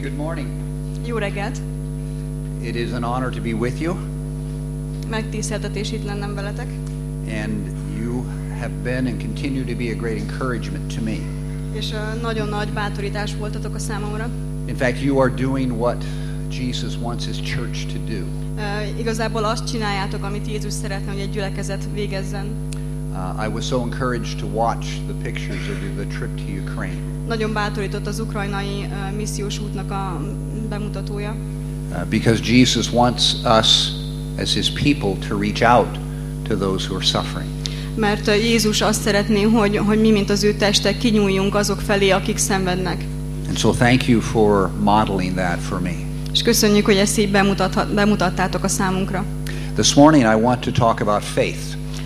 Good morning. Jó reggelt! It is an honor to be with you, Megtiszteltetés itt lennem veletek. and you have been and continue to be a great encouragement to me. És nagyon nagy bátorítás voltatok a számomra. In fact, you are doing what Jesus wants his church to do. Ö, Igazából azt csináljátok, amit Jézus szeretne, hogy egy gyülekezet végezzen. Uh, I was so encouraged to watch the pictures of the trip to Ukraine Nagyon bátorított az ukrajnai missziós útnak a bemutatója, uh, because Jesus wants us as his people to reach out to those who are suffering. mert Jézus azt szeretné, hogy, hogy mi, mint az ő teste, kinyúljunk azok felé, akik szenvednek. And so thank you for modeling that for me. És köszönjük, hogy ezt így bemutathat, bemutattátok a számunkra. This morning I want to talk about faith.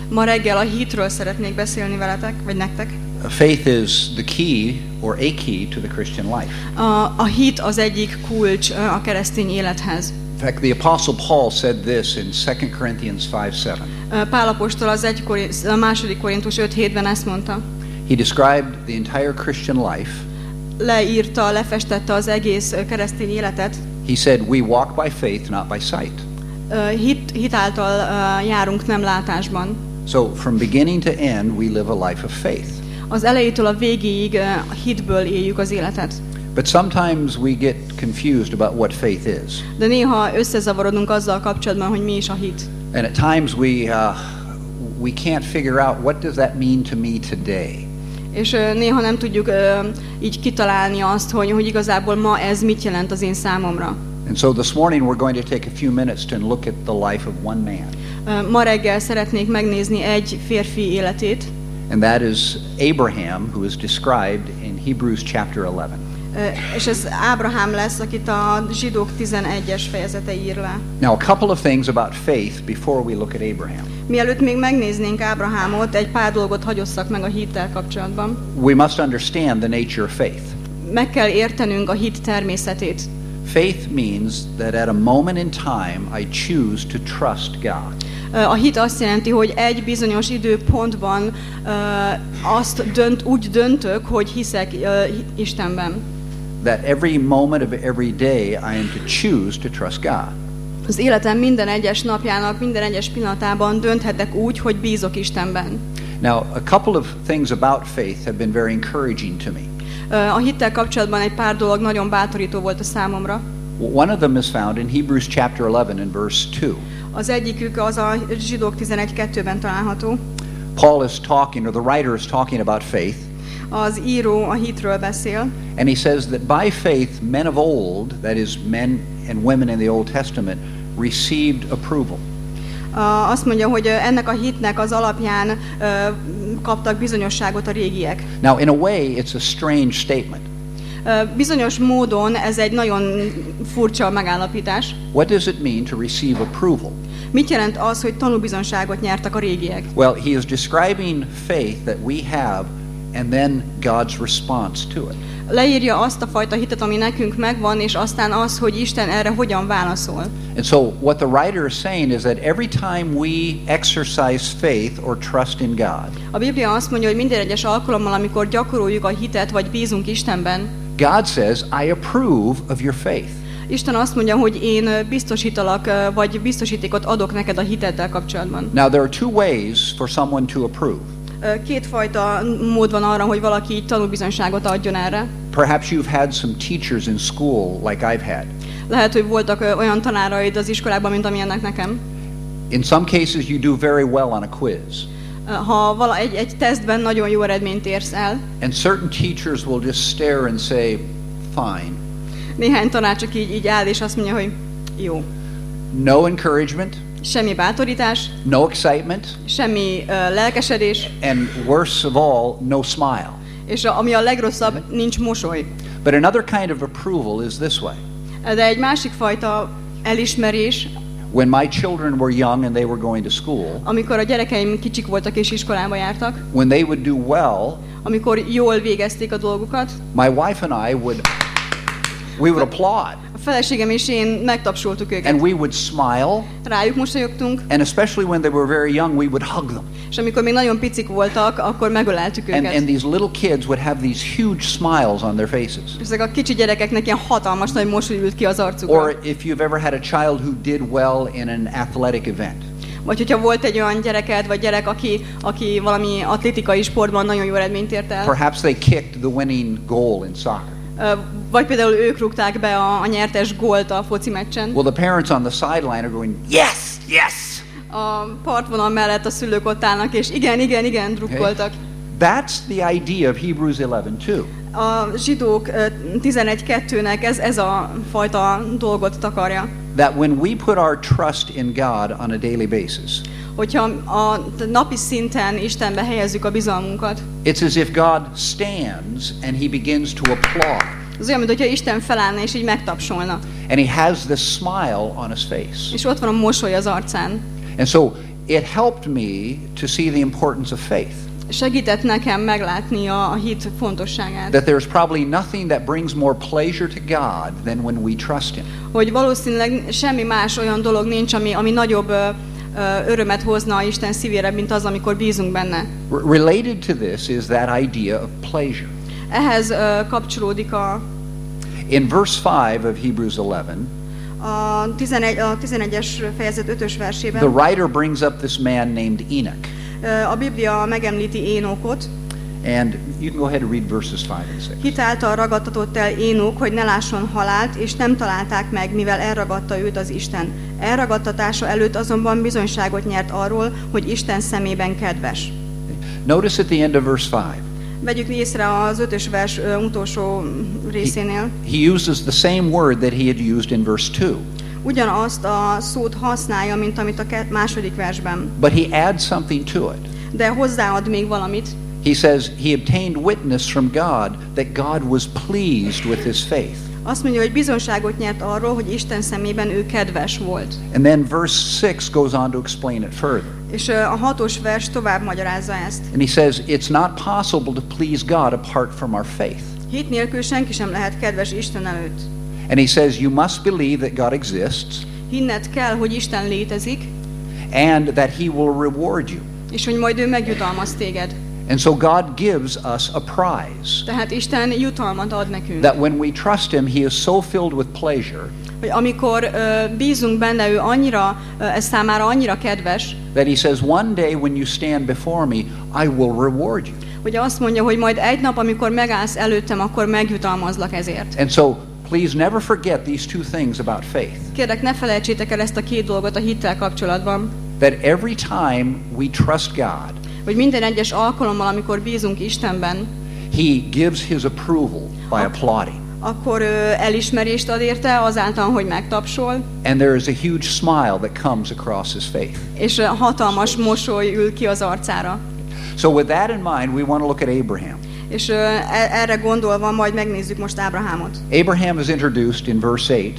Ma reggel a hitről szeretnék beszélni veletek, vagy nektek. Faith is the key or a key to the Christian life. A, a hit az egyik kulcs a keresztény élethez. In fact, the Apostle Paul said this in 2 Corinthians 5 7. Ö, Pál apostol az egy a második Korintus 5.7-ben ezt mondta. He described the entire Christian life. Leírta, lefestette az egész keresztény életet. He said, We walk by faith, not by sight. Hit, hit által járunk, nem látásban. So, from beginning to end, we live a life of faith. Az elejétől a végéig a hitből éljük az életet. But sometimes we get confused about what faith is. De néha összezavarodunk azzal kapcsolatban, hogy mi is a hit. And at times we, uh, we can't figure out what does that mean to me today. És néha nem tudjuk így kitalálni azt, hogy, hogy igazából ma ez mit jelent az én számomra. And so this morning we're going to take a few minutes to look at the life of one man. Ma reggel szeretnék megnézni egy férfi életét, And that is Abraham, who is described in Hebrews chapter 11. Ö, és ez Ábrahám lesz, akit a zsidók 11-es fejezete ír le. Now, a couple of things about faith before we look at Abraham. Mielőtt még megnéznénk Ábrahámot, egy pár dolgot hagyosszak meg a hittel kapcsolatban. We must understand the nature of faith. Meg kell értenünk a hit természetét. Faith means that at a moment in time, I choose to trust God. A hit azt jelenti, hogy egy bizonyos időpontban ö, azt dönt, úgy döntök, hogy hiszek ö, Istenben. That every moment of every day, I am to choose to trust God. Az életem minden egyes napjának, minden egyes pillanatában dönthetek úgy, hogy bízok Istenben. Now, a couple of things about faith have been very encouraging to me. A hittel kapcsolatban egy pár dolog nagyon bátorító volt a számomra. One of them is found in Hebrews chapter 11 and verse 2. Az egyikük az a zsidók 11.2-ben található. Paul is talking, or the writer is talking about faith, Az író a hitről beszél, and he says that by faith, men of old, that is, men and women in the Old Testament, received approval. Azt mondja, hogy ennek a hitnek az alapján kaptak bizonyosságot a régiek. Now, in a way, it's a strange statement. Bizonyos módon ez egy nagyon furcsa megállapítás. What does it mean to receive approval? Mit jelent az, hogy tanúbizonságot nyertek a régiek? Well, he is describing faith that we have and then God's response to it. Leírja azt a fajta hitet, ami nekünk megvan, és aztán az, hogy Isten erre hogyan válaszol. And so, what the writer is saying is that every time we exercise faith or trust in God, A Biblia azt mondja, hogy minden egyes alkalommal, amikor gyakoroljuk a hitet, vagy bízunk Istenben, God says, I approve of your faith. Isten azt mondja, hogy én biztosítalak, vagy biztosítékot adok neked a hiteddel kapcsolatban. Now, there are two ways for someone to approve. Kétfajta mód van arra, hogy valaki így tanúbizonyságot adjon erre. Perhaps you've had some teachers in school like I've had. Lehet, hogy voltak olyan tanáraid az iskolában, mint amilyennek nekem. In some cases, you do very well on a quiz. Ha vala, egy, egy tesztben nagyon jó eredményt érsz el, And certain teachers will just stare and say, fine. néhány tanár csak így, így áll, és azt mondja, hogy jó. No encouragement, Semmi bátorítás, no excitement, semmi ö, lelkesedés, and worst of all, no smile. és a, ami a legrosszabb, nincs mosoly. But another kind of approval is this way. De egy másik fajta elismerés, When my children were young and they were going to school, amikor a gyerekeim kicsik voltak és iskolába jártak, when they would do well, amikor jól végezték a dolgukat, my wife and I would we would applaud. Feleségem és én megtapsoltuk őket. and we would smile, Rájuk mosolyogtunk, and especially when they were very young, we would hug them. és amikor még nagyon picik voltak, akkor megöleltük And, őket. and these little kids would have these huge smiles on their faces. Ezek a kicsi gyerekeknek ilyen hatalmas nagy mosoly ült ki az arcukra. Or if you've ever had a child who did well in an athletic event, Vagy hogyha volt egy olyan gyereked, vagy gyerek, aki, aki valami atlétikai sportban nagyon jó eredményt ért el, perhaps they kicked the winning goal in soccer. Vagy például ők rúgták be a, a nyertes gólt a foci meccsen. Well, the parents on the sideline are going, yes, yes. A partvonal mellett a szülők ott állnak, és igen, igen, igen, drukkoltak. That's the idea of Hebrews 11 too. A zsidók ö, 11.2-nek ez, ez a fajta dolgot takarja. That when we put our trust in God on a daily basis, Hogyha a napi szinten Istenbe helyezzük a bizalmunkat, it's as if God stands and he begins to applaud. az olyan, mintha Isten felállna és így megtapsolna. And he has this smile on his face. És ott van a mosoly az arcán. And so it helped me to see the importance of faith. Segített nekem meglátni a, a hit fontosságát. That there's probably nothing that brings more pleasure to God than when we trust him. Hogy valószínűleg semmi más olyan dolog nincs, ami, ami nagyobb ö, örömet hozna Isten szívére, mint az, amikor bízunk benne. Related to this is that idea of pleasure. Ehhez kapcsolódik a, In verse 5 of Hebrews 11, a, 11, a 11-es fejezet 5-ös the versében. writer brings up this man named Enoch. A Biblia megemlíti Énokot. And you can go ahead and read verses 5 and 6. Hit által ragadtatott el Énok, hogy ne lásson halált, és nem találták meg, mivel elragadta őt az Isten. Elragadtatása előtt azonban bizonyságot nyert arról, hogy Isten szemében kedves. Notice at the end of verse 5, Vegyük észre az ötös vers ö, utolsó részénél. he uses the same word that he had used in verse 2, Ugyanazt a szót használja, mint amit a második versben. but he adds something to it. De hozzáad még valamit. He says he obtained witness from God that God was pleased with his faith. Azt mondja, hogy bizonságot nyert arról, hogy Isten szemében ő kedves volt. And then verse 6 goes on to explain it further. És a hatos vers tovább magyarázza ezt. And he says it's not possible to please God apart from our faith. Hit nélkül senki sem lehet kedves Isten előtt. And he says you must believe that God exists Hinned kell, hogy Isten létezik, and that he will reward you. és hogy majd ő megjutalmaz téged. And so God gives us a prize. Tehát Isten jutalmat ad nekünk. That when we trust him, he is so filled with pleasure Hogy amikor ö, bízunk benne, ő annyira, ö, ez számára annyira kedves, that he says, One day when you stand before me, I will reward you. hogy azt mondja, hogy majd egy nap, amikor megállsz előttem, akkor megjutalmazlak ezért. And so please never forget these two things about faith. Kérlek, ne felejtsétek el ezt a két dolgot a hittel kapcsolatban, That every time we trust God, hogy minden egyes alkalommal, amikor bízunk Istenben, he gives his approval by applauding. akkor elismerést ad érte azáltal, hogy megtapsol, And there is a huge smile that comes across his face. és hatalmas mosoly ül ki az arcára. So, with that in mind, we want to look at Abraham. És e- erre gondolva majd megnézzük most Ábrahámot. Abraham is introduced in verse 8,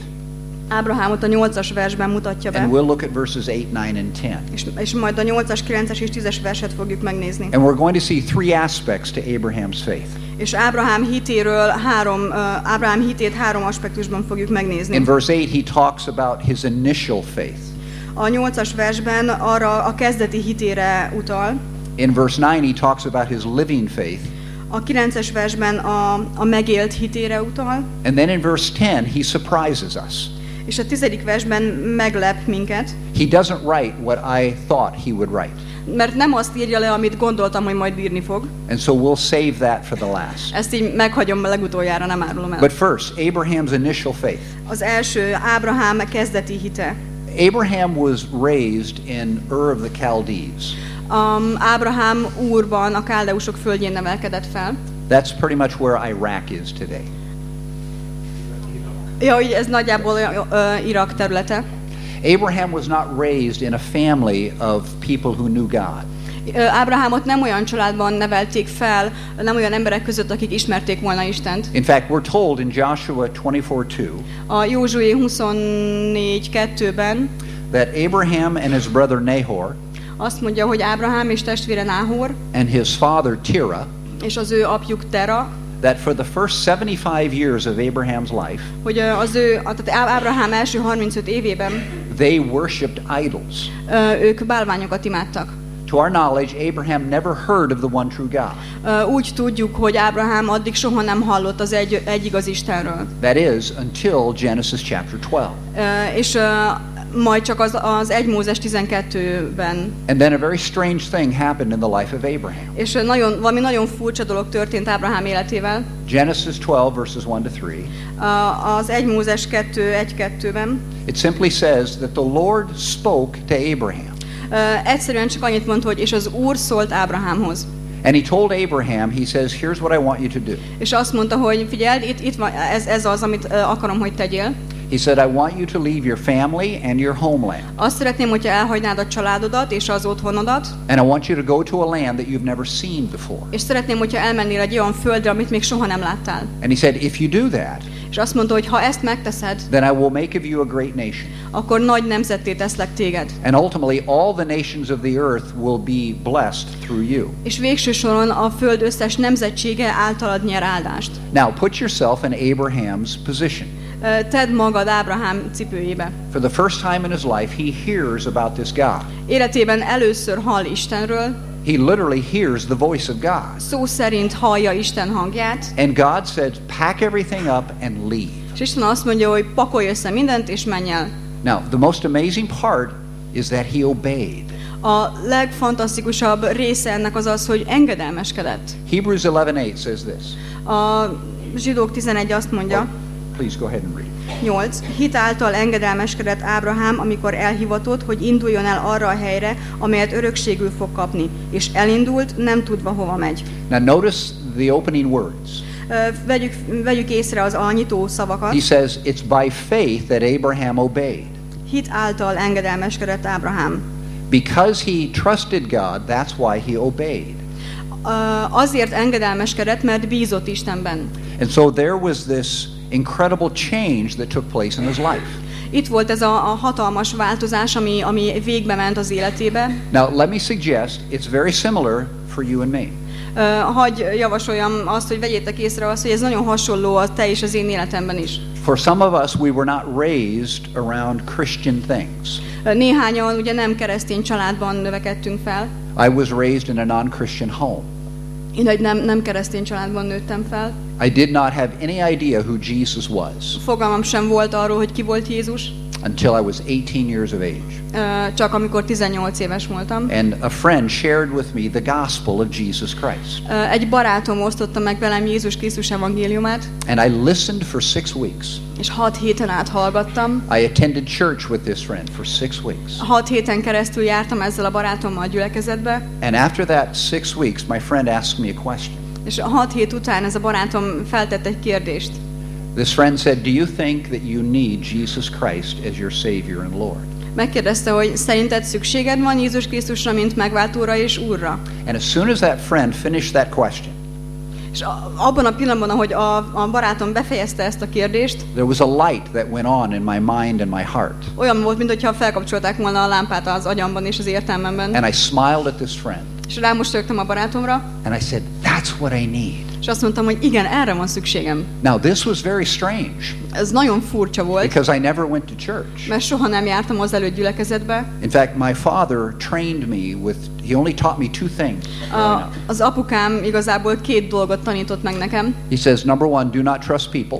Ábrahámot a 8-as versben mutatja be, and we'll look at verses 8, 9, and 10. és, és majd a 8-as, 9-es és 10-es verset fogjuk megnézni. And we're going to see three aspects to Abraham's faith. És Ábrahám hitéről három, ö, Ábrahám hitét három aspektusban fogjuk megnézni. In verse 8, he talks about his initial faith. A 8-as versben arra a kezdeti hitére utal, In verse 9, he talks about his living faith. a 9-es versben a, a megélt hitére utal, And then in verse 10, he surprises us. És a 10. versben meglep minket, He doesn't write what I thought he would write. mert nem azt írja le, amit gondoltam, hogy majd bírni fog. And so we'll save that for the last. Ezt így meghagyom legutoljára, nem árulom el. But first, Abraham's initial faith. Az első Ábrahám kezdeti hite. Abraham was raised in Ur of the Chaldees. Um, Ábrahám úrban, a káldeusok földjén nevelkedett fel. That's pretty much where Iraq is today. Ja, hogy ez nagyjából ö, Irak területe. Abraham was not raised in a family of people who knew God. Ábrahámot nem olyan családban nevelték fel, nem olyan emberek között, akik ismerték volna Istent. In fact, we're told in Joshua 24:2 A Józsué 24.2-ben that Abraham and his brother Nahor azt mondja, hogy Ábrahám és testvére Náhor and his father Terah és az ő apjuk Tera that for the first 75 years of Abraham's life, hogy az ő, tehát Ábrahám első 35 évében they worshipped idols. ők bálványokat imádtak. To our knowledge, Abraham never heard of the one true God. Úgy tudjuk, hogy Ábrahám addig soha nem hallott az egy, egy igaz Istenről. That is, until Genesis chapter 12. Ö, És majd csak az, az 1 Mózes 12-ben. And then a very strange thing happened in the life of Abraham. És nagyon, valami nagyon furcsa dolog történt Ábrahám életével. Genesis 12, verses 1 to 3. A- Az 1 Mózes 2, 1-2-ben. It simply says that the Lord spoke to Abraham. Ö, Egyszerűen csak annyit mond, hogy és az Úr szólt Ábrahámhoz. And he told Abraham, he says, Here's what I want you to do. És azt mondta, hogy figyeld, itt, itt van, ez, ez az, amit ö, akarom, hogy tegyél. He said, I want you to leave your family and your homeland. Azt szeretném, hogyha elhagynád a családodat és az otthonodat, And I want you to go to a land that you've never seen before. és szeretném, hogyha elmennél egy olyan földre, amit még soha nem láttál. And he said, If you do that, És azt mondta, hogy ha ezt megteszed, then I will make of you a great nation. akkor nagy nemzetté teszlek téged. And ultimately, all the nations of the earth will be blessed through you. És végső soron a föld összes nemzetsége általad nyer áldást. Now, put yourself in Abraham's position. Ö, Tedd magad Ábrahám cipőjébe. For the first time in his life, he hears about this God. Életében először hall Istenről, He literally hears the voice of God. szó szerint hallja Isten hangját, And God said, Pack everything up and leave. és Isten azt mondja, hogy pakolj össze mindent, és menj el. Now, the most amazing part is that he obeyed. A legfantasztikusabb része ennek az az, hogy engedelmeskedett. Hebrews 11:8 says this. A zsidók 11 azt mondja, Oh, please go ahead and read. 8. Hit által engedelmeskedett Ábrahám, amikor elhivatott, hogy induljon el arra a helyre, amelyet örökségül fog kapni, és elindult, nem tudva hova megy. Now, notice the opening words. Ö, Vegyük, vegyük észre az alnyitó szavakat. He says, It's by faith that Abraham obeyed. Hit által engedelmeskedett Ábrahám. Because he trusted God, that's why he obeyed. Ö, Azért engedelmeskedett, mert bízott Istenben. And so there was this incredible change that took place in his life. Itt volt ez a, a hatalmas változás, ami, ami végbe ment az életébe. Now, let me suggest it's very similar for you and me. Ö, Hagy javasoljam azt, hogy vegyétek észre azt, hogy ez nagyon hasonló a te és az én életemben is. For some of us, we were not raised around Christian things. Néhányan ugye nem keresztény családban növekedtünk fel. I was raised in a non Christian home. Én egy nem, nem keresztény családban nőttem fel. I did not have any idea who Jesus was Fogalmam sem volt arról, hogy ki volt Jézus, until I was 18 years of age. csak amikor 18 éves voltam. And a friend shared with me the gospel of Jesus Christ. Egy barátom osztotta meg velem Jézus Krisztus evangéliumát, And I listened for six weeks. és hat héten át hallgattam. I attended church with this friend for six weeks. Hat héten keresztül jártam ezzel a barátommal a gyülekezetbe, And after that six weeks, my friend asked me a question. és hat hét után ez a barátom feltett egy kérdést. This friend said, Do you think that you need Jesus Christ as your Savior and Lord? Megkérdezte, hogy szerinted szükséged van Jézus Krisztusra, mint megváltóra és úrra? And as soon as that friend finished that question, És abban a pillanatban, ahogy a, a barátom befejezte ezt a kérdést, there was a light that went on in my mind and my heart. olyan volt, mintha felkapcsolták volna a lámpát az agyamban és az értelmemben. And I smiled at this friend És rámosolyogtam a barátomra, and I said, That's what I need. és azt mondtam, hogy igen, erre van szükségem. Now, this was very strange Ez nagyon furcsa volt, because I never went to church. mert soha nem jártam az előtt gyülekezetbe. In fact, my father trained me with, he only taught me two things. A, az apukám igazából két dolgot tanított meg nekem. He says, Number one, do not trust people.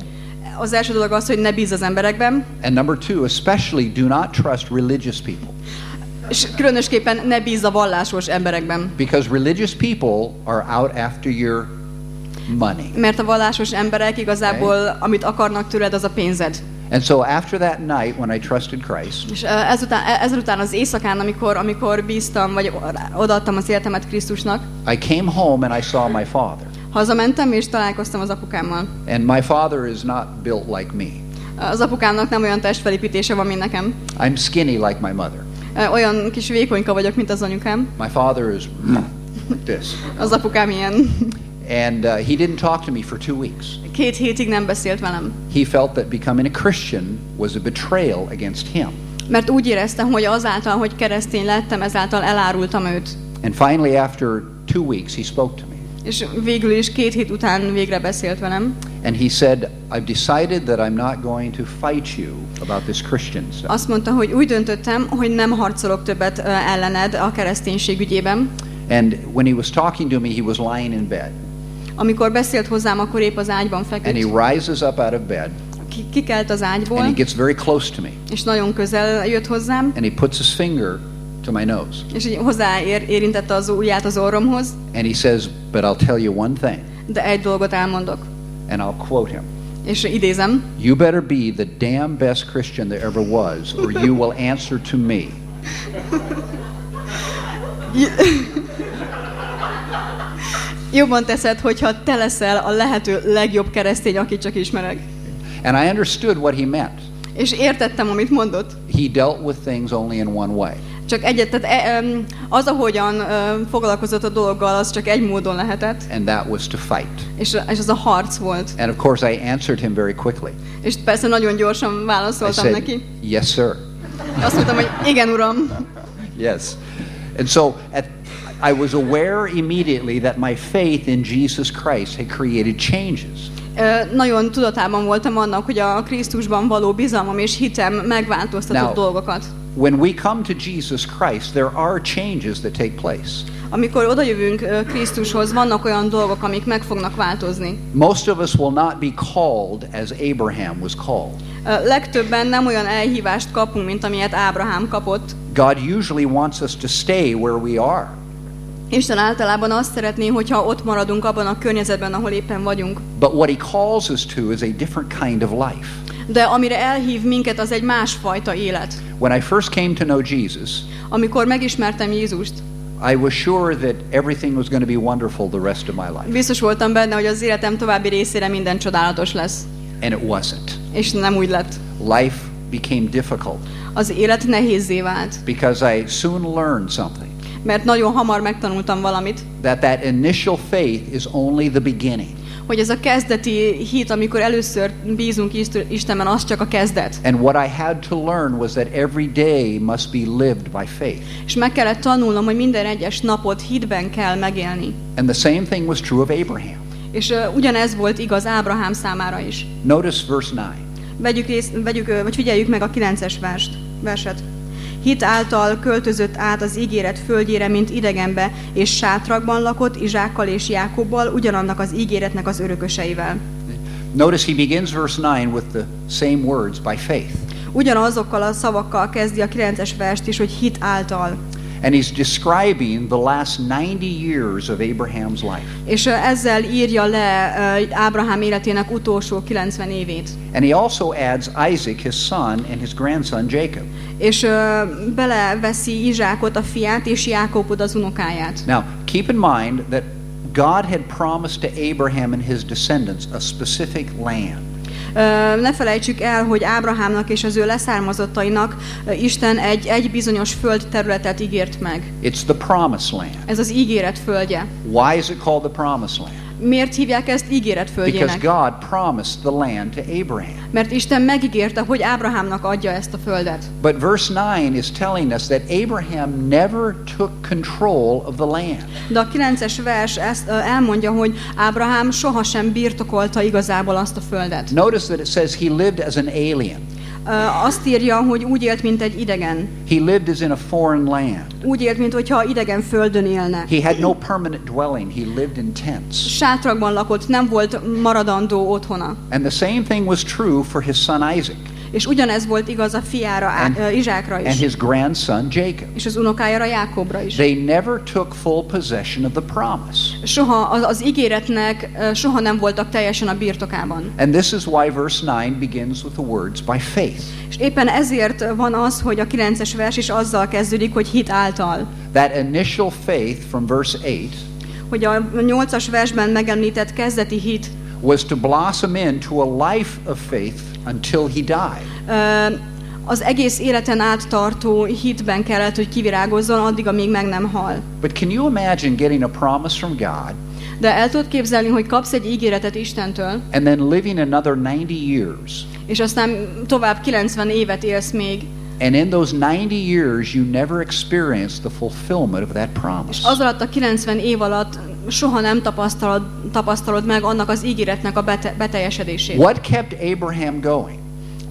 Az első dolog az, hogy ne bízz az emberekben, And number two, especially do not trust religious people. És különösképpen ne bízz a vallásos emberekben. Because religious people are out after your money. Mert a vallásos emberek igazából, amit akarnak tőled, az a pénzed. And so after that night when I trusted Christ, És ezután, e- ezután az éjszakán, amikor, amikor bíztam, vagy odaadtam az életemet Krisztusnak, I came home and I saw my father. hazamentem és találkoztam az apukámmal. And my father is not built like me. Az apukámnak nem olyan testfelépítése van, mint nekem. I'm skinny like my mother. Olyan kis vékonyka vagyok, mint az anyukám. My father is like this. Az apukám ilyen. And uh, he didn't talk to me for two weeks. Két hétig nem beszélt velem. He felt that becoming a Christian was a betrayal against him. Mert úgy éreztem, hogy azáltal, hogy keresztény lettem, ezáltal elárultam őt. And finally, after two weeks, he spoke to me. És végül is két hét után végre beszélt velem. And he said, I've decided that I'm not going to fight you about this Christian stuff. Azt mondta, hogy úgy döntöttem, hogy nem harcolok többet ellened a kereszténység ügyében. And when he was talking to me, he was lying in bed. Amikor beszélt hozzám, akkor épp az ágyban And he feküdt. rises up out of bed Ki- Kikelt az and he ágyból, gets very close to me. és nagyon közel jött hozzám, And he puts his finger to my nose. és így hozzáér, érintette az ujját az orromhoz, And he says, But I'll tell you one thing. de egy dolgot elmondok. And I'll quote him És idézem, You better be the damn best Christian there ever was, or you will answer to me. jobban teszed, hogyha te leszel a lehető legjobb keresztény, akit csak ismerek. And I understood what he meant. És értettem, amit mondott. He dealt with things only in one way. Csak egyet, tehát e, az, ahogyan foglalkozott a dologgal, az csak egy módon lehetett, and that was to fight. és, és az a harc volt. And of course, I answered him very quickly. És persze nagyon gyorsan I válaszoltam said, neki. Yes, sir. Azt mondtam, hogy igen, uram. Yes. And so at, I was aware immediately that my faith in Jesus Christ had created changes. Nagyon tudatában voltam annak, hogy a Krisztusban való bizalmam és hitem megváltoztatott dolgokat. When we come to Jesus Christ, there are changes that take place. Amikor odajövünk Krisztushoz, vannak olyan dolgok, amik meg fognak változni. Most of us will not be called as Abraham was called. Legtöbben nem olyan elhívást kapunk, mint amilyet Ábrahám kapott. God usually wants us to stay where we are. Isten általában azt szeretné, hogyha ott maradunk abban a környezetben, ahol éppen vagyunk. But what he calls us to is a different kind of life. De amire elhív minket, az egy másfajta élet. When I first came to know Jesus, Amikor megismertem Jézust, I was sure that everything was going to be wonderful the rest of my life. biztos voltam benne, hogy az életem további részére minden csodálatos lesz. And it wasn't. És nem úgy lett. Life became difficult Az élet nehézé vált, because I soon learned something mert nagyon hamar megtanultam valamit, that that initial faith is only the beginning. Hogy ez a kezdeti hit, amikor először bízunk Ist- Istenben, az csak a kezdet. And what I had to learn was that every day must be lived by faith. És meg kellett tanulnom, hogy minden egyes napot hitben kell megélni. And the same thing was true of Abraham. És uh, ugyanez volt igaz Ábrahám számára is. Notice verse 9. Vegyük, rész, vegyük vagy figyeljük meg a 9-es verst, verset. Hit által költözött át az ígéret földjére, mint idegenbe, és sátrakban lakott Izsákkal és Jákobbal, ugyanannak az ígéretnek az örököseivel. Notice he begins verse 9 with the same words by faith. Ugyanazokkal a szavakkal kezdi a 9-es verst is, hogy hit által. And he's describing the last 90 years of Abraham's life. És ezzel írja le Ábrahám életének utolsó 90 évét. And he also adds Isaac, his son, and his grandson Jacob. És beleveszi Izsákot, a fiát, és Jákobot, az unokáját. Now, keep in mind that God had promised to Abraham and his descendants a specific land. Ne felejtsük el, hogy Ábrahámnak és az ő leszármazottainak Isten egy, egy bizonyos földterületet ígért meg. It's the promised land. Ez az ígéret földje. Why is it called the promised land? Miért hívják ezt ígéret Because földjének? God promised the land to Abraham. Mert Isten megígérte, hogy Ábrahámnak adja ezt a földet. But verse 9 is telling us that Abraham never took control of the land. De a 9-es vers ezt elmondja, hogy Ábrahám sohasem birtokolta igazából azt a földet. Notice that it says he lived as an alien. Azt írja, hogy úgy élt, mint egy idegen. He lived as in a foreign land. Úgy élt, mint hogyha idegen földön élne. He had no permanent dwelling. He lived in tents. Sátrakban lakott, nem volt maradandó otthona. And the same thing was true for his son Isaac És ugyanez volt igaz a fiára, And- ö, Izsákra and is. his grandson Jacob. És az unokájára, Jákobra is. They never took full possession of the promise. Soha az, az ígéretnek ö, soha nem voltak teljesen a birtokában. And this is why verse 9 begins with the words by faith. És éppen ezért van az, hogy a 9-es vers is azzal kezdődik, hogy hit által. That initial faith from verse 8 Hogy a 8-as versben megemlített kezdeti hit was to blossom into a life of faith until he died. az egész életen át tartó hitben kellett, hogy kivirágozzon, addig, amíg meg nem hal. But can you imagine getting a promise from God De el tudod képzelni, hogy kapsz egy ígéretet Istentől, and then living another 90 years és aztán tovább 90 évet élsz még, And in those 90 years, you never experienced the fulfillment of that És promise. az alatt a 90 év alatt soha nem tapasztalod, tapasztalod meg annak az ígéretnek a bete, beteljesedését. What kept Abraham going?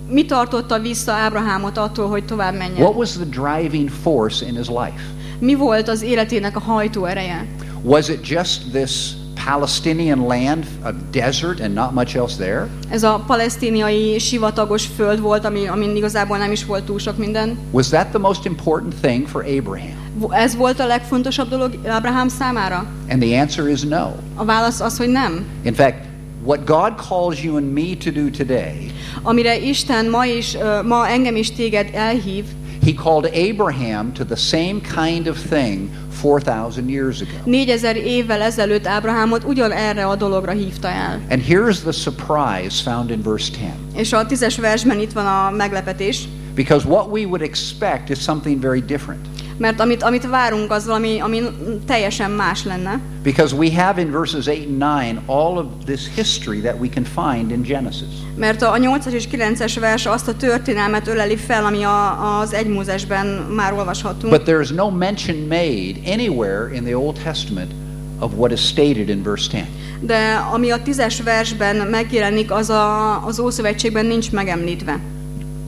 Mi tartotta vissza Ábrahámot attól, hogy tovább menjen? What was the driving force in his life? Mi volt az életének a hajtó ereje? Was it just this Palestinian land, a desert, and not much else there? Ez a palesztíniai sivatagos föld volt, ami, amin igazából nem is volt túl sok minden. Was that the most important thing for Abraham? Ez volt a legfontosabb dolog Ábrahám számára? And the answer is no. A válasz az, hogy nem. In fact, what God calls you and me to do today, Amire Isten ma is, ma engem is téged elhív, He called Abraham to the same kind of thing 4,000 years ago. 4000 évvel ezelőtt Ábrahámot ugyan erre a dologra hívta el. And here's the surprise found in verse 10. És a tízes versben itt van a meglepetés, Because what we would expect is something very different. Mert amit, amit várunk, az valami, ami teljesen más lenne. Because we have in verses 8 and 9 all of this history that we can find in Genesis. Mert a 8-as és 9-es vers azt a történelmet öleli fel, ami a, az egy Mózesben már olvashatunk. But there is no mention made anywhere in the Old Testament of what is stated in verse 10. De ami a tízes versben megjelenik, az a, az Ószövetségben nincs megemlítve.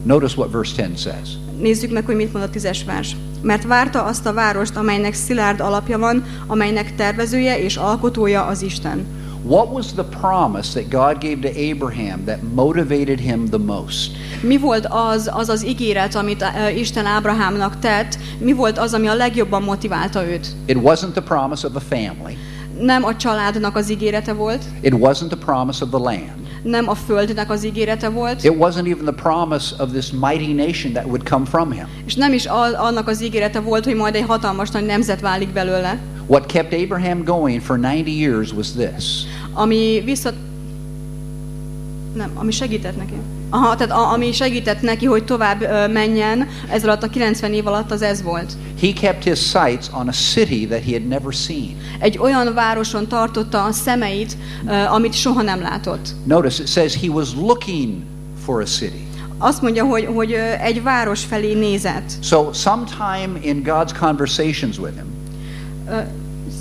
Notice what verse 10 says. Nézzük meg, hogy mit mond a tízes vers. Mert várta azt a várost, amelynek szilárd alapja van, amelynek tervezője és alkotója az Isten. What was the promise that God gave to Abraham that motivated him the most? Mi volt az az, az ígéret, amit eh, Isten Ábrahámnak tett? Mi volt az, ami a legjobban motiválta őt? It wasn't the promise of a family. Nem a családnak az ígérete volt, It wasn't the promise of the land. Nem a földnek az ígérete volt, It wasn't even the promise of this mighty nation that would come from him. és nem is annak az ígérete volt, hogy majd egy hatalmas nagy nemzet válik belőle. What kept Abraham going for 90 years was this Ami vissza... Nem, ami segített neki. Aha, tehát a, ami segített neki, hogy tovább ö, menjen, ez alatt a 90 év alatt az ez volt. He kept his sights on a city that he had never seen. Egy olyan városon tartotta a szemeit, ö, amit soha nem látott. Notice it says he was looking for a city. Azt mondja, hogy, hogy egy város felé nézett. So, sometime in God's conversations with him, Ö,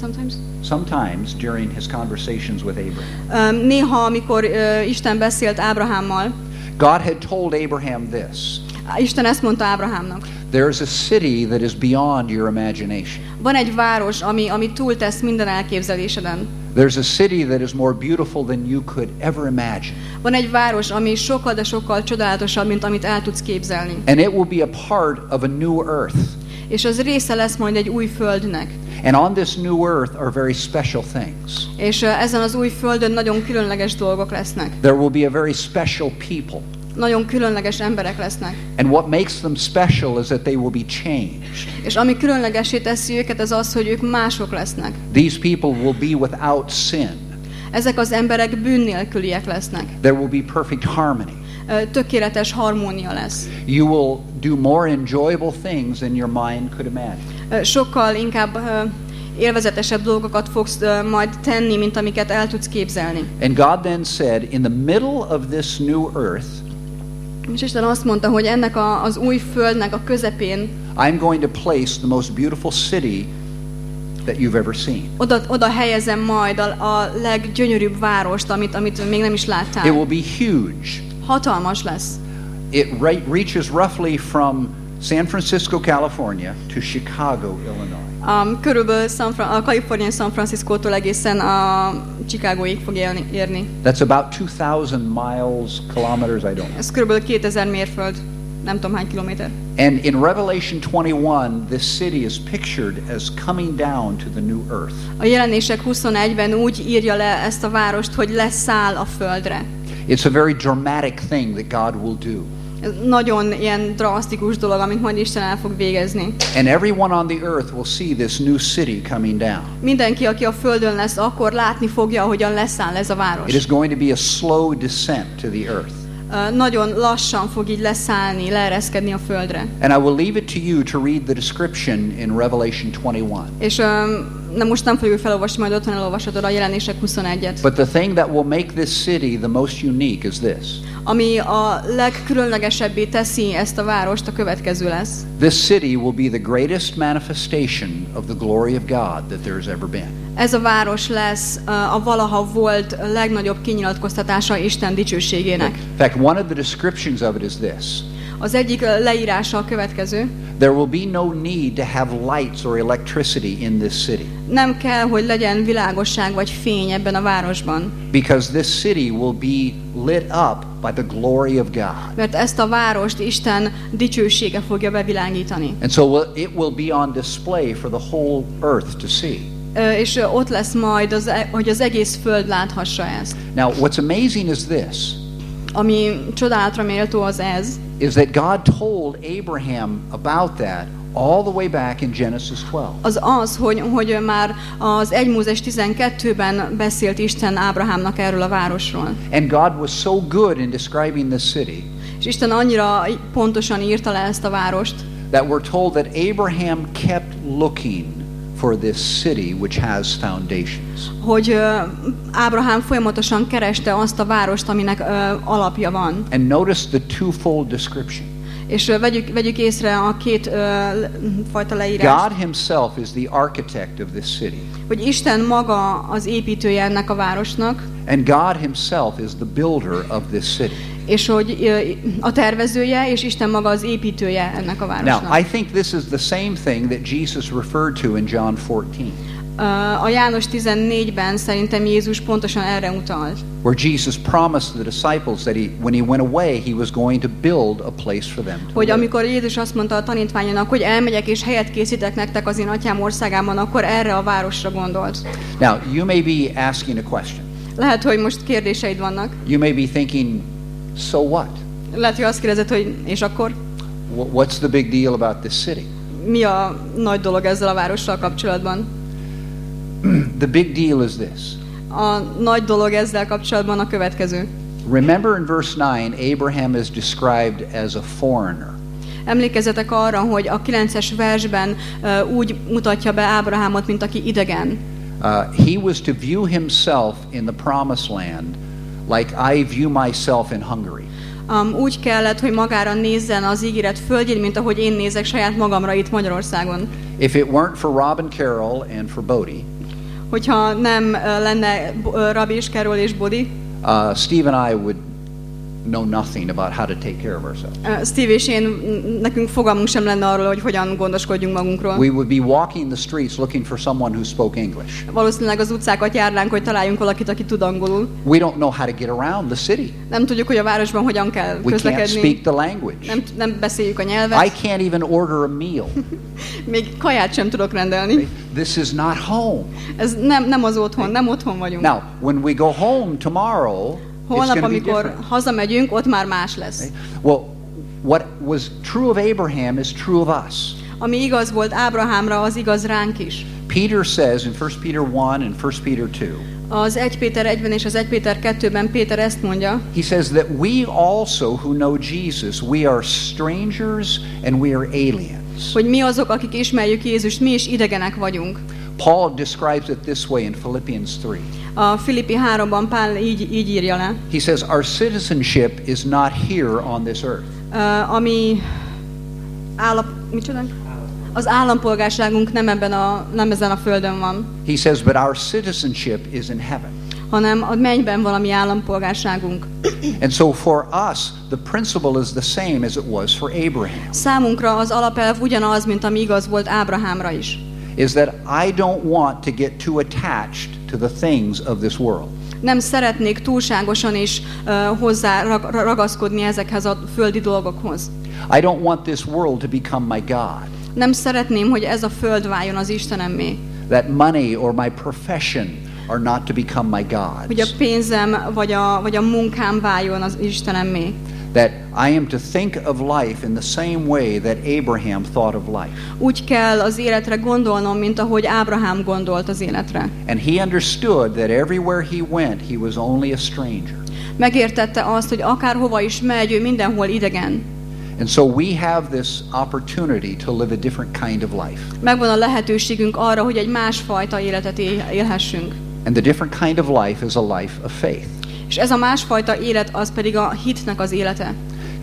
sometimes? sometimes during his conversations with Abraham, Ö, Néha, amikor ö, Isten beszélt Ábrahámmal, God had told Abraham this Isten ezt mondta Ábrahámnak. There's a city that is beyond your imagination. Van egy város, ami, ami túltesz minden elképzeléseden. There's a city that is more beautiful than you could ever imagine. Van egy város, ami sokkal, de sokkal csodálatosabb, mint amit el tudsz képzelni. And it will be a part of a new earth. És az része lesz majd egy új földnek. And on this new earth are very special things. És ezen az új földön nagyon különleges dolgok lesznek. There will be a very special people. Nagyon különleges emberek lesznek. And what makes them special is that they will be changed. És ami különlegesé teszi őket, az az, hogy ők mások lesznek. These people will be without sin. Ezek az emberek bűn nélküliek lesznek. There will be perfect harmony. Tökéletes harmónia lesz. You will do more enjoyable things than your mind could imagine. Sokkal inkább élvezetesebb dolgokat fogsz majd tenni, mint amiket el tudsz képzelni. And God then said, in the middle of this new earth, És Isten azt mondta, hogy ennek a, az új földnek a közepén I'm going to place the most beautiful city that you've ever seen. oda, oda helyezem majd a, a leggyönyörűbb várost, amit, amit még nem is It láttál. will be huge. Hatalmas lesz. It re- reaches roughly from San Francisco, California to Chicago, Illinois. Um, körülbelül San Fra- a Kaliforniai San Francisco-tól egészen a Chicagóig fog élni, érni. That's about 2,000 miles, kilometers, I don't know. Ez körülbelül 2000 mérföld, nem tudom hány kilométer. And in Revelation 21, this city is pictured as coming down to the new earth. A jelenések 21-ben úgy írja le ezt a várost, hogy leszáll a földre. It's a very dramatic thing that God will do. Ez nagyon ilyen drasztikus dolog, amit majd Isten el fog végezni. And everyone on the earth will see this new city coming down. Mindenki, aki a földön lesz, akkor látni fogja, ahogyan leszáll ez a város. It is going to be a slow descent to the earth. Nagyon lassan fog így leszállni, leereszkedni a földre. And I will leave it to you to read the description in Revelation 21. És nem, most nem fogjuk felolvasni, majd otthon elolvashatod a jelenések 21-et. But the thing that will make this city the most unique is this. Ami a legkülönlegesebbé teszi ezt a várost, a következő lesz. This city will be the greatest manifestation of the glory of God that there's ever been. Ez a város lesz ö, a valaha volt legnagyobb kinyilatkoztatása Isten dicsőségének. In fact, one of the descriptions of it is this. Az egyik leírása a következő. There will be no need to have lights or electricity in this city Nem kell, hogy legyen világosság vagy fény ebben a városban, because this city will be lit up by the glory of God. mert ezt a várost Isten dicsősége fogja bevilágítani. And so it will be on display for the whole earth to see. És ott lesz majd, az, e- hogy az egész föld láthassa ezt. Now, what's amazing is this Ami csodálatra méltó az ez, is that God told Abraham about that all the way back in Genesis 12. az az, hogy, hogy már az 1 Mózes 12-ben beszélt Isten Ábrahámnak erről a városról. And God was so good in describing this city És Isten annyira pontosan írta le ezt a várost, that we're told that Abraham kept looking for this city which has foundations. hogy Ábrahám folyamatosan kereste azt a várost, aminek alapja van. And notice the twofold description. És vegyük, vegyük észre a két le- fajta leírás, God himself is the architect of this city, hogy Isten maga az építője ennek a városnak, and God himself is the builder of this city. És hogy a tervezője, és Isten maga az építője ennek a Now, városnak. I think this is the same thing that Jesus referred to in John 14, Ö, A János 14-ben szerintem Jézus pontosan erre utalt. where Jesus promised the disciples that he, when he went away, he was going to build a place for them Hogy amikor Jézus azt mondta a tanítványának, hogy elmegyek és helyet készítek nektek az én atyám országában, akkor erre a városra gondolt. Now, you may be asking a question. Lehet, hogy most kérdéseid vannak. You may be thinking, so what? Lehet, hogy azt kérdezed, hogy és akkor Wh- What's the big deal about this city? mi a nagy dolog ezzel a várossal kapcsolatban? The big deal is this. A nagy dolog ezzel kapcsolatban a következő. Remember in verse 9, Abraham is described as a foreigner. Emlékezzetek arra, hogy a 9-es versben uh, úgy mutatja be Ábrahámot, mint aki idegen. Uh, he was to view himself in the promised land like I view myself in Hungary. Um, úgy kellett, hogy magára nézzen az ígéret földjén, mint ahogy én nézek saját magamra itt Magyarországon. If it weren't for Robin Carroll and for Bodie, Hogyha nem uh, lenne uh, Rabi és Carol és Bodi, uh, Steve and I would know nothing about how to take care of ourselves. uh, Steve és én, nekünk fogalmunk sem lenne arról, hogy hogyan gondoskodjunk magunkról. We would be walking the streets looking for someone who spoke English. Valószínűleg az utcákat járnánk, hogy találjunk valakit, aki tud angolul. We don't know how to get around the city. Nem tudjuk, hogy a városban hogyan kell We can't közlekedni. speak the language. Nem, nem beszéljük a I nyelvet. can't even order a meal. Még kaját sem tudok rendelni. This is not home. Ez nem, nem az otthon, nem otthon vagyunk. Now, when we go home tomorrow, Holnap, amikor hazamegyünk, ott már más lesz. Well, what was true of Abraham is true of us. Ami igaz volt Ábrahámra, az igaz ránk is. Peter says in 1 Peter 1 and 1 Peter 2, Az 1 Péter 1-ben és az 1 Péter 2-ben Péter ezt mondja, he says that we also who know Jesus, we are strangers and we are aliens. hogy mi azok, akik ismerjük Jézust, mi is idegenek vagyunk. Paul describes it this way in Philippians 3. A Filippi 3-ban Pál így, így írja le, He says, Our citizenship is not here on this earth. uh, ami állap, micsoda? Az állampolgárságunk nem, ebben a, nem ezen a földön van, He says, But our citizenship is in heaven. hanem a mennyben valami állampolgárságunk. And so for us, the principle is the same as it was for Abraham. Számunkra az alapelv ugyanaz, mint ami igaz volt Ábrahámra is. Is that I don't want to get too attached to the things of this world. Nem szeretnék túlságosan is uh, hozzá rag- ragaszkodni ezekhez a földi dolgokhoz. I don't want this world to become my God. Nem szeretném, hogy ez a föld váljon az Istenemmé. That money or my profession are not to become my Hogy a gods. pénzem vagy a, vagy a munkám váljon az Istenemmé. That I am to think of life in the same way that Abraham thought of life. Úgy kell az életre gondolnom, mint ahogy Ábrahám gondolt az életre. And he understood that everywhere he went, he was only a stranger. Megértette azt, hogy akárhova is megy, ő mindenhol idegen. And so we have this opportunity to live a different kind of life. Megvan a lehetőségünk arra, hogy egy másfajta életet él- élhessünk. And the different kind of life is a life of faith. És ez a másfajta élet az pedig a hitnek az élete.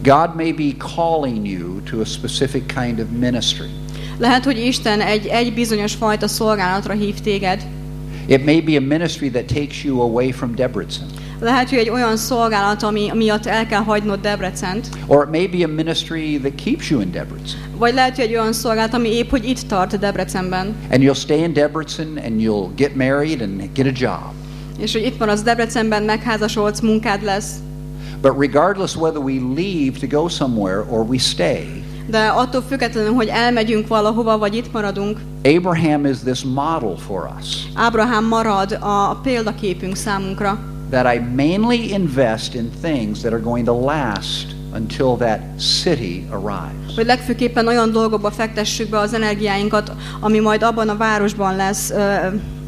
God may be calling you to a specific kind of ministry. Lehet, hogy Isten egy, egy bizonyos fajta szolgálatra hív téged. It may be a ministry that takes you away from Debrecen. Lehet, hogy egy olyan szolgálat, ami miatt el kell hagynod Debrecent. Or it may be a ministry that keeps you in Debrecen. Vagy lehet, hogy egy olyan szolgálat, ami épp, hogy itt tart Debrecenben. And you'll stay in Debrecen and you'll get married and get a job. És hogy itt maradsz Debrecenben, megházasodsz, munkád lesz. But regardless whether we leave to go somewhere or we stay, De attól függetlenül, hogy elmegyünk valahova, vagy itt maradunk, Abraham is this model for us Ábrahám marad a példaképünk számunkra, that I mainly invest in things that are going to last until that city arrives. hogy legfőképpen olyan dolgokba fektessük be az energiáinkat, ami majd abban a városban lesz ö,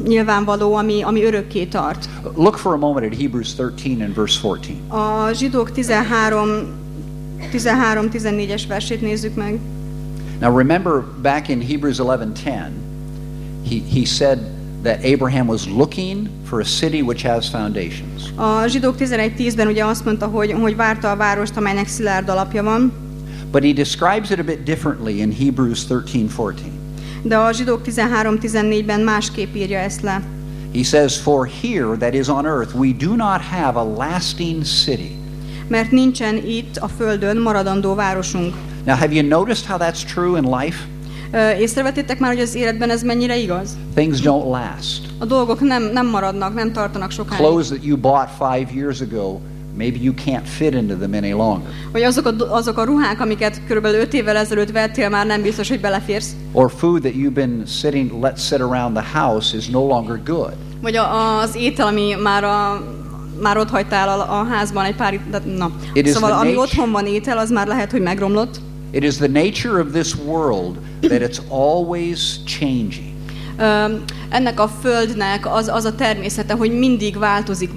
nyilvánvaló, ami, ami örökké tart. Look for a moment at Hebrews 13 and verse 14. A zsidók 13 13-14-es versét nézzük meg. Now remember back in Hebrews 11:10, he, he said that Abraham was looking for a city which has foundations. A zsidók 11.10-ben ugye azt mondta, hogy, hogy várta a várost, amelynek szilárd alapja van, But he describes it a bit differently in Hebrews 13:14. de a zsidók 13.14-ben másképp írja ezt le. He says, "For here that is on earth we do not have a lasting city." Mert nincsen itt a földön maradandó városunk. Now have you noticed how that's true in life? Ö, Észrevettétek már, hogy az életben ez mennyire igaz? Things don't last. A dolgok nem, nem maradnak, nem tartanak sokáig. Clothes that you bought 5 years ago, maybe you can't fit into them any longer. Vagy azok a, azok a ruhák, amiket körülbelül 5 évvel ezelőtt vettél, már nem biztos, hogy beleférsz. Or food that you've been sitting let sit around the house is no longer good. Vagy a, az étel, ami már a már ott hagytál a, a házban egy pár, de, na. It Szóval ami otthon van étel, az már lehet, hogy megromlott. It is the nature of this world that it's always changing. Ö, ennek a földnek az, az a természete, hogy mindig változik.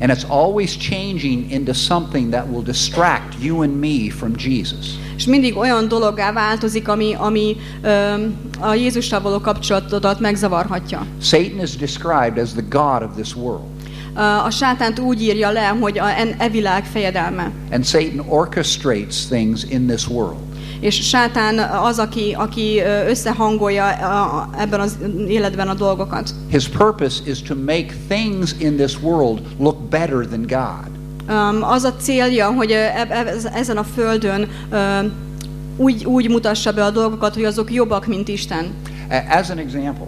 And it's always changing into something that will distract you and me from Jesus. És mindig olyan dologgá változik, ami, ami ö, a Jézussal való kapcsolatodat megzavarhatja. Satan is described as the God of this world. A sátánt úgy írja le, hogy a, e világ fejedelme. And Satan orchestrates things in this world. És sátán az, aki, aki összehangolja a- ebben az életben a dolgokat. His purpose is to make things in this world look better than God. Um, az a célja, hogy eb- eb- ezen a földön ö, úgy, úgy mutassa be a dolgokat, hogy azok jobbak, mint Isten. As an example,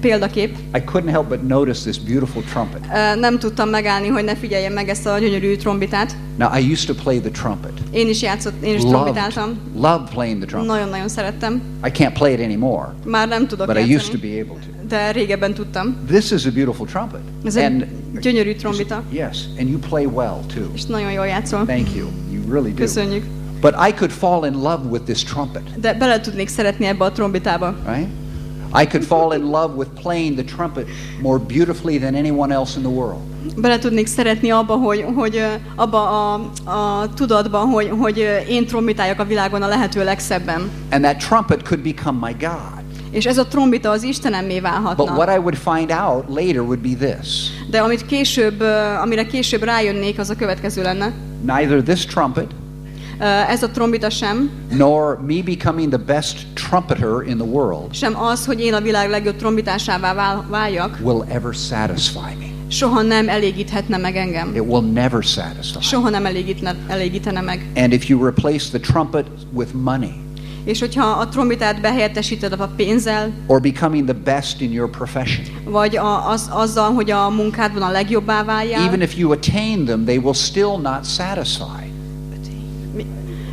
Példakép. I couldn't help but notice this beautiful trumpet. Ö, Nem tudtam megállni, hogy ne figyeljem meg ezt a gyönyörű trombitát. Now, I used to play the trumpet. Én is játszott, én is Loved, trombitáltam. loved playing the trumpet. Nagyon-nagyon szerettem. I can't play it anymore, Már nem tudok but I used to játszani, be able to. de régebben tudtam. This is a beautiful trumpet. Ez egy gyönyörű trombita, yes, and you play well too. és nagyon jól játszol. Thank you. You really do. Köszönjük. But I could fall in love with this trumpet, De bele tudnék szeretni ebbe a trombitába. right? I could fall in love with playing the trumpet more beautifully than anyone else in the world. Bele tudnék szeretni abba, hogy, hogy abba a, a tudatban, hogy, hogy én trombitáljak a világon a lehető legszebben. And that trumpet could become my God. És ez a trombita az Istenemmé But what válhatna. I would find out later would be this. De amit később, amire később rájönnék, az a következő lenne. Neither this trumpet Ez a trombita sem, nor me becoming the best trumpeter in the world sem az, hogy én a világ legjobb trombitásává vál- váljak, will ever satisfy me. soha nem elégíthetne meg engem. It will never satisfy. Soha nem elégítne, elégítene meg. And if you replace the trumpet with money És hogyha a trombitát behelyettesíted a pénzzel, or becoming the best in your profession, vagy a, az, azzal, hogy a munkádban a legjobbá váljál, even if you attain them, they will still not satisfy.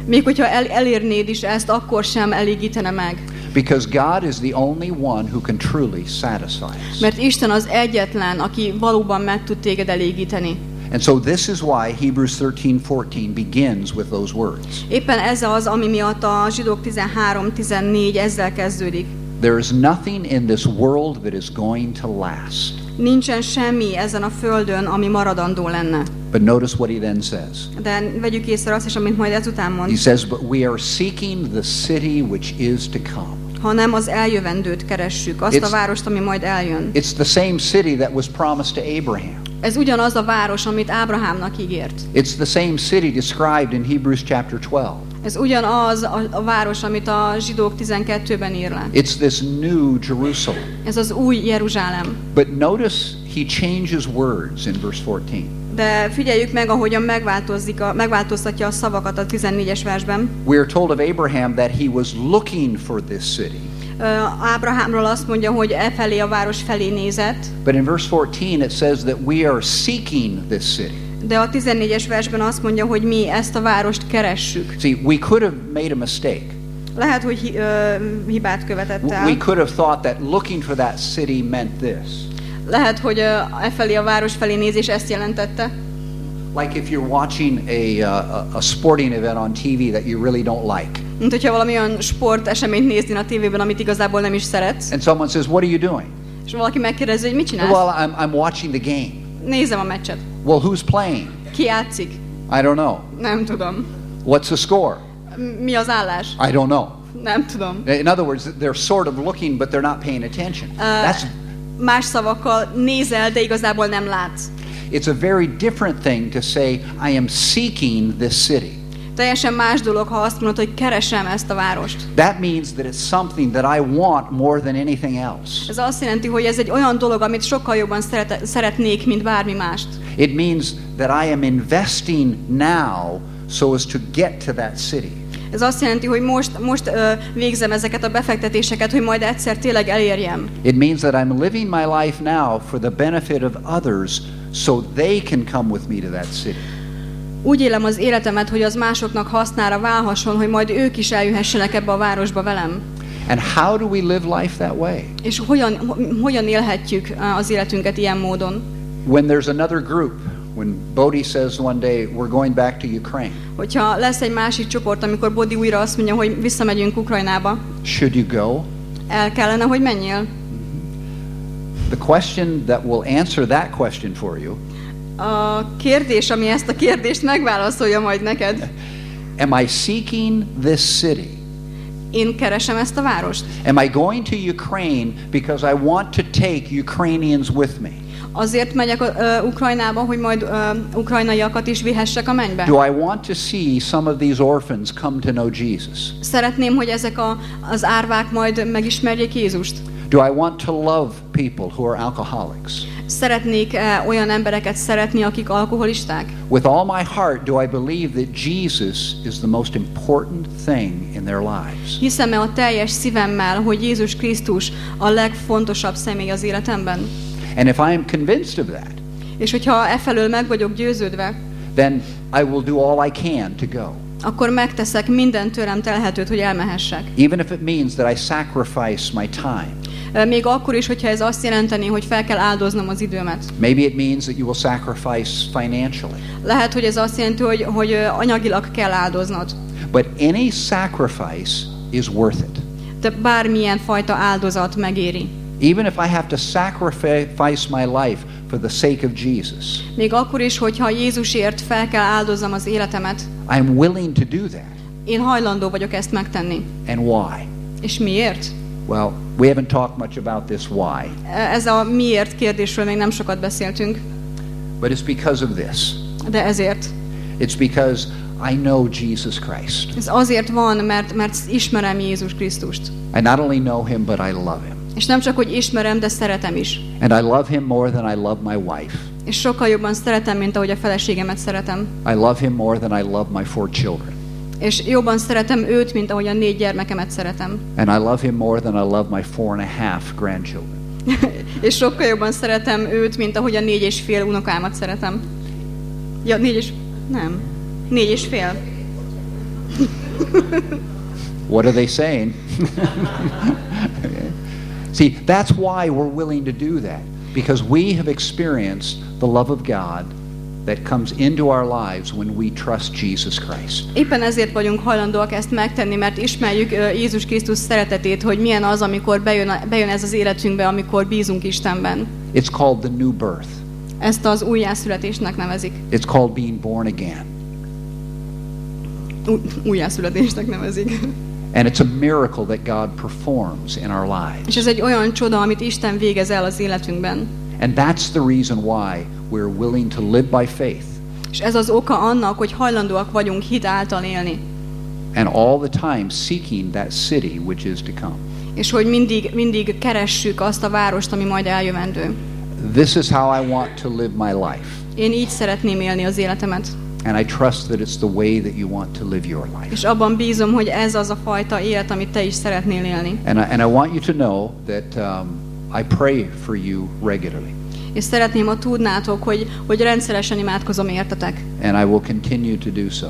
Még hogyha el, elérnéd is ezt, akkor sem elégítene meg. Because God is the only one who can truly satisfy us. Mert Isten az egyetlen, aki valóban meg tud téged elégíteni. And so this is why Hebrews 13:14 begins with those words. Éppen ez az, ami miatt a zsidók 13-14 ezzel kezdődik. There is nothing in this world that is going to last. Nincsen semmi ezen a földön, ami maradandó lenne. But notice what he then says. De vegyük észre azt is, amit majd ezután He mond. says, But we are seeking the city which is to come. Hanem az eljövendőt keressük, azt a It's- várost, ami majd eljön. It's the same city that was promised to Abraham. Ez ugyanaz a város, amit Ábrahámnak ígért. It's the same city described in Hebrews chapter 12. Ez ugyanaz a, a város, amit a zsidók 12-ben ír le. It's this new Jerusalem. Ez az új Jeruzsálem. But notice he changes words in verse 14. De figyeljük meg, ahogyan megváltozik a, megváltoztatja a szavakat a 14-es versben. We are told of Abraham that he was looking for this city. Ö, Ábrahámról azt mondja, hogy e felé a város felé nézett, But in verse 14 it says that we are seeking this city. De a 14-es versben azt mondja, hogy mi ezt a várost keressük. See, we could have made a mistake. Lehet, hogy ö, hibát követett el. We could have thought that looking for that city meant this. Lehet, hogy ö, e felé a város felé nézés ezt jelentette. Like if you're watching a, uh, a, a sporting event on TV that you really don't like. Mint hogyha valami olyan sport eseményt nézni a tévében, amit igazából nem is szeretsz. And someone says, What are you doing? És valaki megkérdezi, hogy mit csinálsz? Well, I'm, I'm watching the game. Nézem a meccset. Well, who's playing? Ki játszik? I don't know. Nem tudom. What's the score? Mi az állás? I don't know. Nem tudom. In other words, they're sort of looking, but they're not paying attention. Ö, That's más szavakkal nézel, de igazából nem látsz. it's a very different thing to say, I am seeking this city. Teljesen más dolog, ha azt mondod, hogy keresem ezt a várost. That means that it's something that I want more than anything else. Ez azt jelenti, hogy ez egy olyan dolog, amit sokkal jobban szeret, szeretnék, mint bármi mást. It means that I am investing now so as to get to that city. Ez azt jelenti, hogy most, most ö, végzem ezeket a befektetéseket, hogy majd egyszer tényleg elérjem. It means that I'm living my life now for the benefit of others so they can come with me to that city. Úgy élem az életemet, hogy az másoknak hasznára válhasson, hogy majd ők is eljöhessenek ebbe a városba velem. And how do we live life that way? És hogyan, ho- hogyan élhetjük az életünket ilyen módon? When there's another group, when Bodhi says one day, we're going back to Ukraine, Hogyha lesz egy másik csoport, amikor Bodi újra azt mondja, hogy visszamegyünk Ukrajnába, should you go? el kellene, hogy menjél? The question that will answer that question for you A kérdés, ami ezt a kérdést megválaszolja majd neked, Am I seeking this city? én keresem ezt a várost. Am I going to Ukraine because I want to take Ukrainians with me? Azért megyek ö, Ukrajnába, hogy majd ö, ukrajnaiakat is vihessek a mennybe. Do I want to see some of these orphans come to know Jesus? Szeretném, hogy ezek a, az árvák majd megismerjék Jézust. Do I want to love people who are alcoholics? Szeretnék -e olyan embereket szeretni, akik alkoholisták? With all my heart, do I believe that Jesus is the most important thing in their lives? Hiszem-e a teljes szívemmel, hogy Jézus Krisztus a legfontosabb személy az életemben? And if I am convinced of that, És hogyha e felől meg vagyok győződve, then I will do all I can to go. Akkor megteszek minden tőlem telhetőt, hogy elmehessek. Even if it means that I sacrifice my time. Még akkor is, hogyha ez azt jelenteni, hogy fel kell áldoznom az időmet. Maybe it means that you will sacrifice financially. Lehet, hogy ez azt jelenti, hogy, hogy anyagilag kell áldoznod. But any sacrifice is worth it. De bármilyen fajta áldozat megéri. Even if I have to sacrifice my life for the sake of Jesus, Még akkor is, hogyha Jézusért fel kell áldoznom az életemet, I'm willing to do that. én hajlandó vagyok ezt megtenni. And why? És miért? Well, we haven't talked much about this why, Ez a miért kérdésről még nem sokat beszéltünk, but it's because of this. de ezért. It's because I know Jesus Christ. Ez azért van, mert, mert ismerem Jézus Krisztust. I not only know him, but I love him. És nem csak, hogy ismerem, de szeretem is. And I love him more than I love my wife. És sokkal jobban szeretem, mint ahogy a feleségemet szeretem. I love him more than I love my four children. És jobban szeretem őt, mint ahogy a négy gyermekemet szeretem. And I love him more than I love my four and a half grandchildren. és sokkal jobban szeretem őt, mint ahogy a négy és fél unokámat szeretem. Ja, négy és... Nem. Négy és fél. What are they saying? See, that's why we're willing to do that. Because we have experienced the love of God that comes into our lives when we trust Jesus Christ. Éppen ezért vagyunk hajlandóak ezt megtenni, mert ismerjük Jézus Krisztus szeretetét, hogy milyen az, amikor bejön, bejön ez az életünkbe, amikor bízunk Istenben. It's called the new birth. Ezt az újjászületésnek nevezik. It's called being born again. Új- Újjászületésnek nevezik. And it's a miracle that God performs in our lives. És ez egy olyan csoda, amit Isten végez el az életünkben. And that's the reason why we're willing to live by faith És ez az oka annak, hogy hajlandóak vagyunk hit által élni. and all the time seeking that city which is to come. És hogy mindig, mindig keressük azt a várost, ami majd eljövendő. This is how I want to live my life. Én így szeretném élni az életemet. And I trust that it's the way that you want to live your life. És abban bízom, hogy ez az a fajta élet, amit te is szeretnél élni. And I, and I want you to know that um, I pray for you regularly. És szeretném, ha tudnátok, hogy, hogy rendszeresen imádkozom értetek. And I will continue to do so.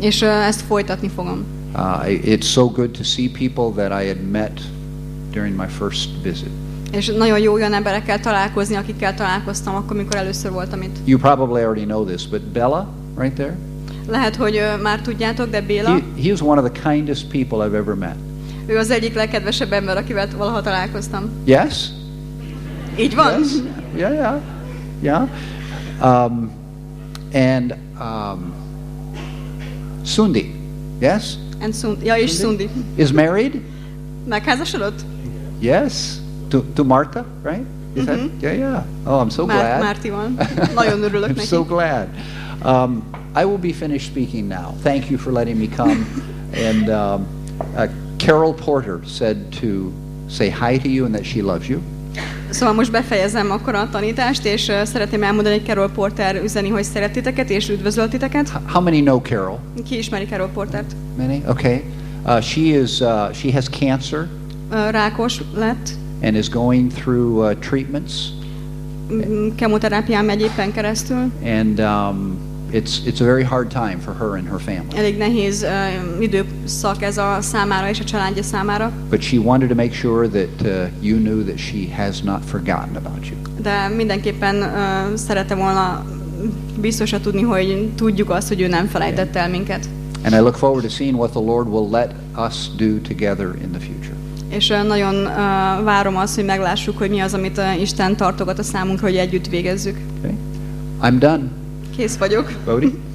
És ö, ezt folytatni fogom. Uh, it's so good to see people that I had met during my first visit. És nagyon jó olyan emberekkel találkozni, akikkel találkoztam akkor, mikor először voltam itt. You probably already know this, but Bella, right there, Lehet, hogy már tudjátok, de Béla, he, he is one of the kindest people I've ever met. ő az egyik legkedvesebb ember, akivel valaha találkoztam. Yes? Így van? Yes? Yeah, yeah, yeah. Um, and um, Sundi, yes, And Sund- ja, és Szundi. is married. Megházasodott? Yes, to, to Martha, right? Is that? Yeah, yeah. Oh, I'm so Már, glad. Mártival. Nagyon örülök I'm neki. so glad. Um, I will be finished speaking now. Thank you for letting me come. and um, uh, Carol Porter said to say hi to you and that she loves you. Szóval most befejezem akkor a tanítást, és ö, szeretném elmondani, hogy Carol Porter üzeni, hogy szeret titeket, és üdvözöl titeket. H- How many know Carol? Ki ismeri Carol Portert? Many. Okay. Uh, she is. Uh, she has cancer Ö, Rákos lett, and is going through uh, treatments, m- kemoterápián megy éppen keresztül. and um, it's it's a very hard time for her and her family. Elég nehéz ö, időszak ez a számára és a családja számára, But she wanted to make sure that uh, you knew that she has not forgotten about you. de mindenképpen ö, szerette volna biztosra tudni, hogy tudjuk azt, hogy ő nem felejtett el minket. And I look forward to seeing what the Lord will let us do together in the future. És nagyon ö, várom azt, hogy meglássuk, hogy mi az, amit ö, Isten tartogat a számunkra, hogy együtt végezzük. Okay? I'm done. Kész vagyok. Bodhi?